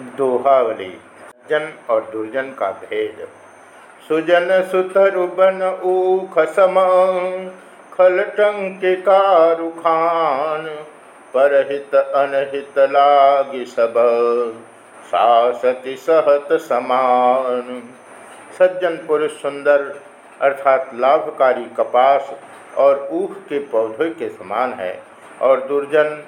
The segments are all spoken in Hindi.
दोहावली, जन और दुर्जन का भेद। सुजन सुतरुबन ऊख सम खलटंक कारुखान परहित अनहित लाग सब, सासति सहत समान। सज्जन पुरुष सुंदर, अर्थात लाभकारी कपास और ऊख के पौधे के समान है। और दुर्जन,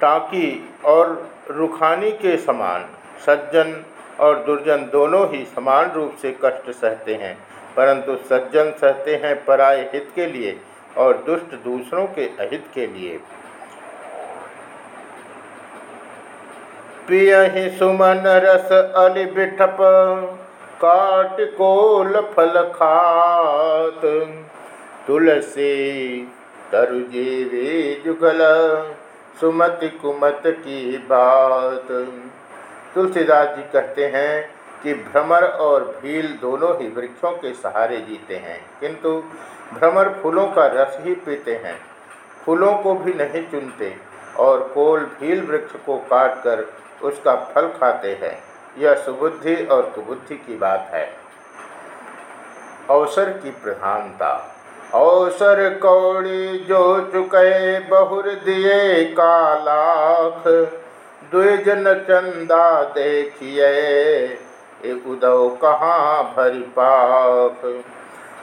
टाकी और रुखानी के समान, सज्जन और दुर्जन दोनों ही समान रूप से कष्ट सहते हैं। परंतु सज्जन सहते हैं पराय हित के लिए और दुष्ट दूसरों के अहित के लिए। ही सुमन रस अली बिठप काट कोल फल खात। तुलसी तरुजीवी जुगल सुमति कुमत की बात। तुलसीदास जी कहते हैं कि भ्रमर और भील दोनों ही वृक्षों के सहारे जीते हैं, किंतु भ्रमर फूलों का रस ही पीते हैं, फूलों को भी नहीं चुनते और कोल भील वृक्ष को काटकर उसका फल खाते हैं। यह सुबुद्धि और कुबुद्धि की बात है। अवसर की प्रधानता। अवसर कौड़ी जो चुके बहुर दिए का लाख द्विजन चंदा देखिए उदव कहाँ भरी पाप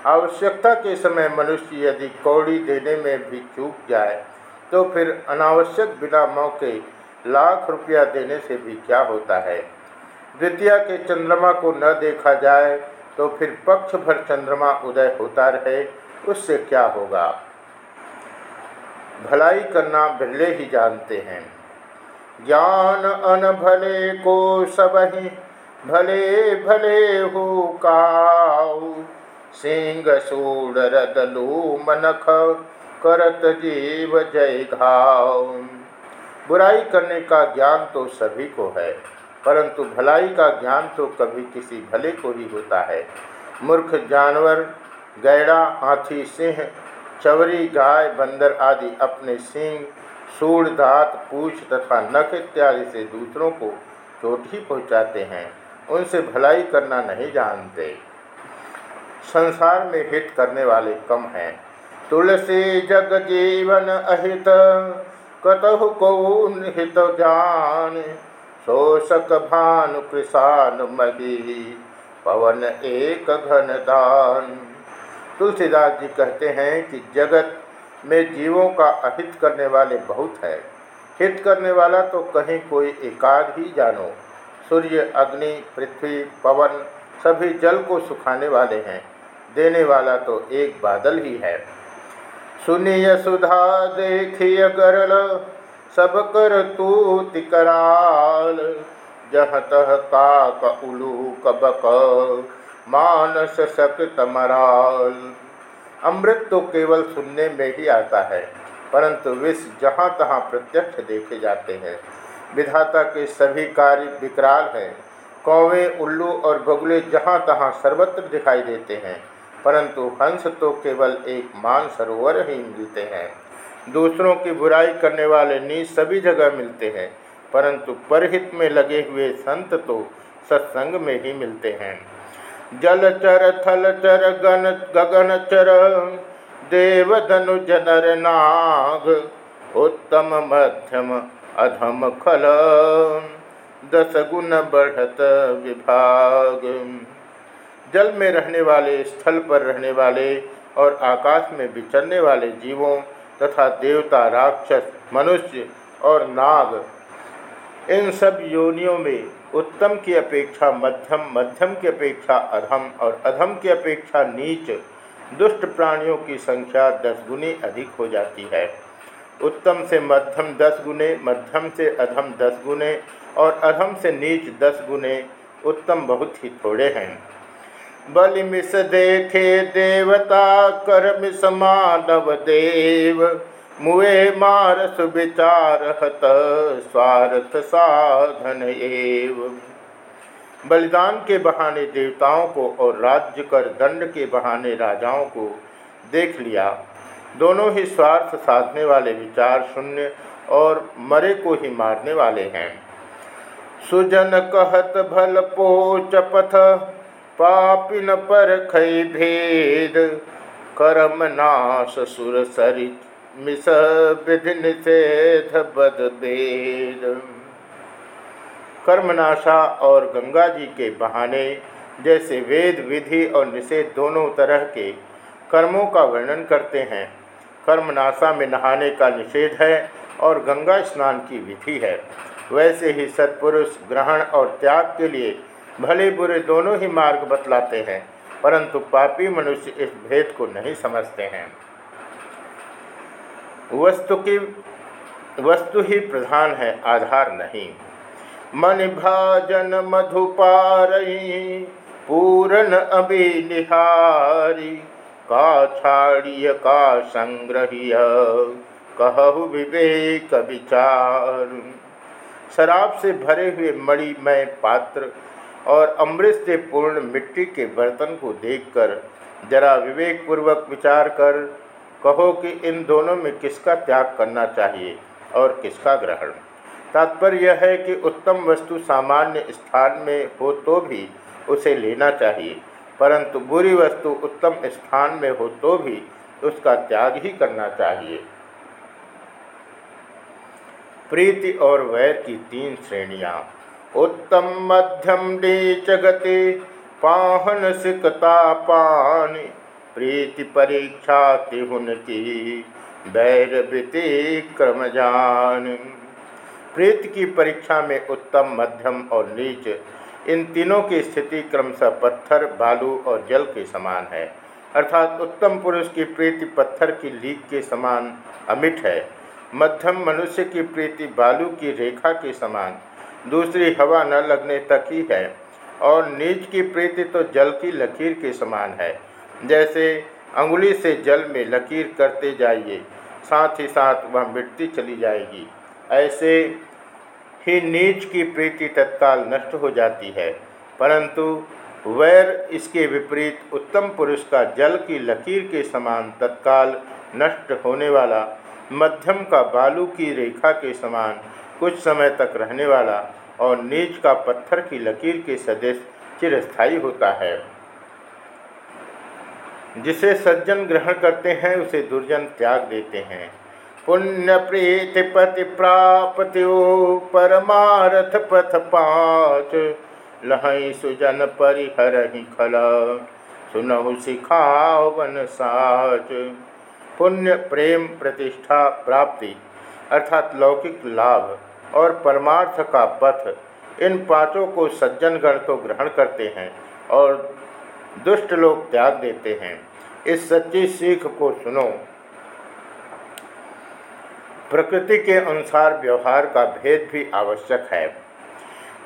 आवश्यकता के समय मनुष्य यदि कौड़ी देने में भी चूक जाए तो फिर अनावश्यक बिना मौके लाख रुपया देने से भी क्या होता है? द्वितीय के चंद्रमा को न देखा जाए तो फिर पक्ष भर चंद्रमा उदय होता रहे उससे क्या होगा? भलाई करना बिरले ही जानते हैं। ज्ञान अन भले को सब ही भले भले हो काऊ। सिंह सूर रदलू मनख करत जीव जय घाव बुराई करने का ज्ञान तो सभी को है, परंतु भलाई का ज्ञान तो कभी किसी भले को ही होता है। मूर्ख जानवर गैड़ा, हाथी, सिंह, चवरी, गाय, बंदर आदि अपने सिंह सूढ़, दांत, पूछ तथा नख इत्यादि से दूसरों को चोट ही पहुँचाते हैं। उनसे भलाई करना नहीं जानते। संसार में हित करने वाले कम हैं। तुलसी जग जीवन अहित, कतहु को हित जान शोषक भानु कृषान मही, पवन एक घन दान। तुलसीदास जी कहते हैं कि जगत में जीवों का अहित करने वाले बहुत है। हित करने वाला तो कहीं कोई एकाध ही जानो। सूर्य, अग्नि, पृथ्वी, पवन, सभी जल को सुखाने वाले हैं। देने वाला तो एक बादल ही है। सुनिय सुधा देखिय गरल, सब कर तू तिकराल जह तह काक उलू कबक मानस सकृत मराल अमृत तो केवल सुनने में ही आता है, परंतु विष जहाँ तहाँ प्रत्यक्ष देखे जाते हैं। विधाता के सभी कार्य विकराल हैं। कौवे, उल्लू और बगुले जहाँ तहाँ सर्वत्र दिखाई देते हैं, परंतु हंस तो केवल एक मान सरोवर ही मिलते हैं। दूसरों की बुराई करने वाले नीच सभी जगह मिलते हैं, परंतु परहित में लगे हुए संत तो सत्संग में ही मिलते हैं। जलचर थलचर गन गगनचर देवधनुज नर नाग, उत्तम मध्यम अधम खल। दस गुण बढ़त विभाग। जल में रहने वाले, स्थल पर रहने वाले और आकाश में विचरने वाले जीवों तथा देवता, राक्षस, मनुष्य और नाग, इन सब योनियों में उत्तम की अपेक्षा मध्यम मध्यम की अपेक्षा अधम और अधम की अपेक्षा नीच, दुष्ट प्राणियों की संख्या दस गुनी अधिक हो जाती है। उत्तम से मध्यम दस गुने, मध्यम से अधम दस गुने और अधम से नीच दस गुने उत्तम बहुत ही थोड़े हैं। बलिमिस देखे देवता, कर्म मिस मानव देव मुए मारस विचार हत स्वार्थ साधन एव। बलिदान के बहाने देवताओं को और राज्य कर दंड के बहाने राजाओं को देख लिया। दोनों ही स्वार्थ साधने वाले विचार शून्य और मरे को ही मारने वाले हैं। सुजन कहत, भल पोच पथ, पापिन पर खै भेद, कर्म नाश सुर सरि मिस विधि निषेध बद वेद कर्मनाशा और गंगा जी के बहाने जैसे वेद विधि और निषेध दोनों तरह के कर्मों का वर्णन करते हैं। कर्मनाशा में नहाने का निषेध है और गंगा स्नान की विधि है। वैसे ही सत्पुरुष ग्रहण और त्याग के लिए भले बुरे दोनों ही मार्ग बतलाते हैं, परंतु पापी मनुष्य इस भेद को नहीं समझते हैं। वस्तु की वस्तु ही प्रधान है, आधार नहीं। मन भाजन मधुपारई, पूरन अभिनिहारी, का छाड़िय, का संग्रहिय, कहु विवेक विचार। शराब से भरे हुए मणि में पात्र और अमृत से पूर्ण मिट्टी के बर्तन को देखकर जरा विवेक पूर्वक विचार कर कहो कि इन दोनों में किसका त्याग करना चाहिए और किसका ग्रहण। तात्पर्य यह है कि उत्तम वस्तु सामान्य स्थान में हो तो भी उसे लेना चाहिए, परंतु बुरी वस्तु उत्तम स्थान में हो तो भी उसका त्याग ही करना चाहिए। प्रीति और वैर की तीन श्रेणियाँ। उत्तम मध्यम नीच गति, पाहन सिकता पानी। प्रीति परीक्षा तिहुन की बैर क्रम जान प्रीति की परीक्षा में उत्तम मध्यम और नीच, इन तीनों की स्थिति क्रमशः पत्थर, बालू और जल के समान है। अर्थात उत्तम पुरुष की प्रीति पत्थर की लीक के समान अमिट है। मध्यम मनुष्य की प्रीति बालू की रेखा के समान, दूसरी हवा न लगने तक ही है। और नीच की प्रीति तो जल की लकीर के समान है। जैसे अंगुली से जल में लकीर करते जाइए, साथ ही साथ वह मिटती चली जाएगी। ऐसे ही नीच की प्रीति तत्काल नष्ट हो जाती है। परंतु वैर इसके विपरीत उत्तम पुरुष का जल की लकीर के समान तत्काल नष्ट होने वाला, मध्यम का बालू की रेखा के समान कुछ समय तक रहने वाला और नीच का पत्थर की लकीर के सदस्य चिरस्थायी होता है। जिसे सज्जन ग्रहण करते हैं, उसे दुर्जन त्याग देते हैं। पुण्य प्रीति पति प्राप्ति परमारथ पथ पाँच लहई सुजन परिहर ही खल। सुनहु सिखाओ वन साच। पुण्य प्रेम प्रतिष्ठा प्राप्ति, अर्थात लौकिक लाभ और परमार्थ का पथ, इन पाँचों को सज्जनगण तो ग्रहण करते हैं और दुष्ट लोग त्याग देते हैं। इस सच्ची सीख को सुनो। प्रकृति के अनुसार व्यवहार का भेद भी आवश्यक है।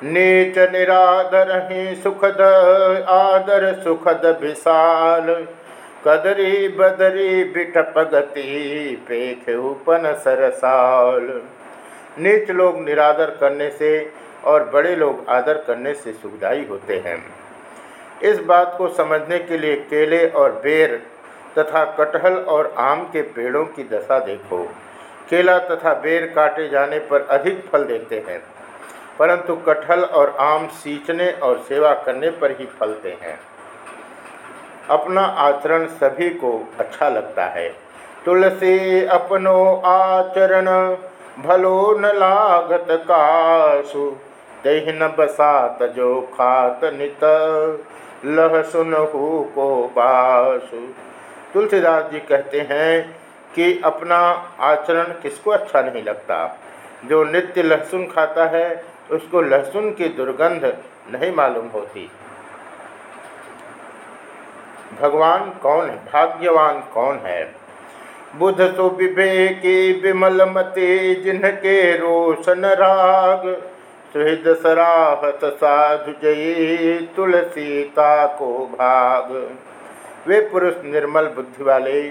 नीच निरादर ही सुखद, आदर सुखद विशाल। कदरी बदरी बिटप गति, पेख उपन सरसाल। नीच लोग निरादर करने से और बड़े लोग आदर करने से सुखदायी होते हैं। इस बात को समझने के लिए केले और बेर तथा कटहल और आम के पेड़ों की दशा देखो। केला तथा बेर काटे जाने पर अधिक फल देते हैं, परंतु कटहल और आम सींचने और सेवा करने पर ही फलते हैं। अपना आचरण सभी को अच्छा लगता है। तुलसी अपनो आचरण, भलो न लागत कासु। दहन बसात जो खात नित, लह सुनहु को बासु। तुलसीदास जी कहते हैं कि अपना आचरण किसको अच्छा नहीं लगता? जो नित्य लहसुन खाता है, उसको लहसुन की दुर्गंध नहीं मालूम होती। भगवान कौन है? भाग्यवान कौन है? बुध तो विवेकी विमल मते, जिनके रोशन राग। सुहृद सराहत साधु जयी तुलसीता को भाग। वे पुरुष निर्मल बुद्धि वाले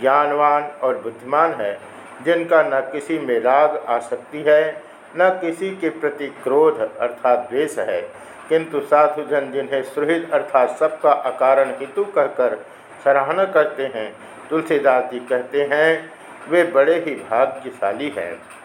ज्ञानवान और बुद्धिमान है, जिनका न किसी में राग आसक्ति है, न किसी के प्रति क्रोध अर्थात द्वेष है। किंतु साधुजन जिन्हें सुहृद अर्थात सबका अकारण हेतु कहकर सराहना करते हैं, तुलसीदास जी कहते हैं, वे बड़े ही भाग्यशाली हैं।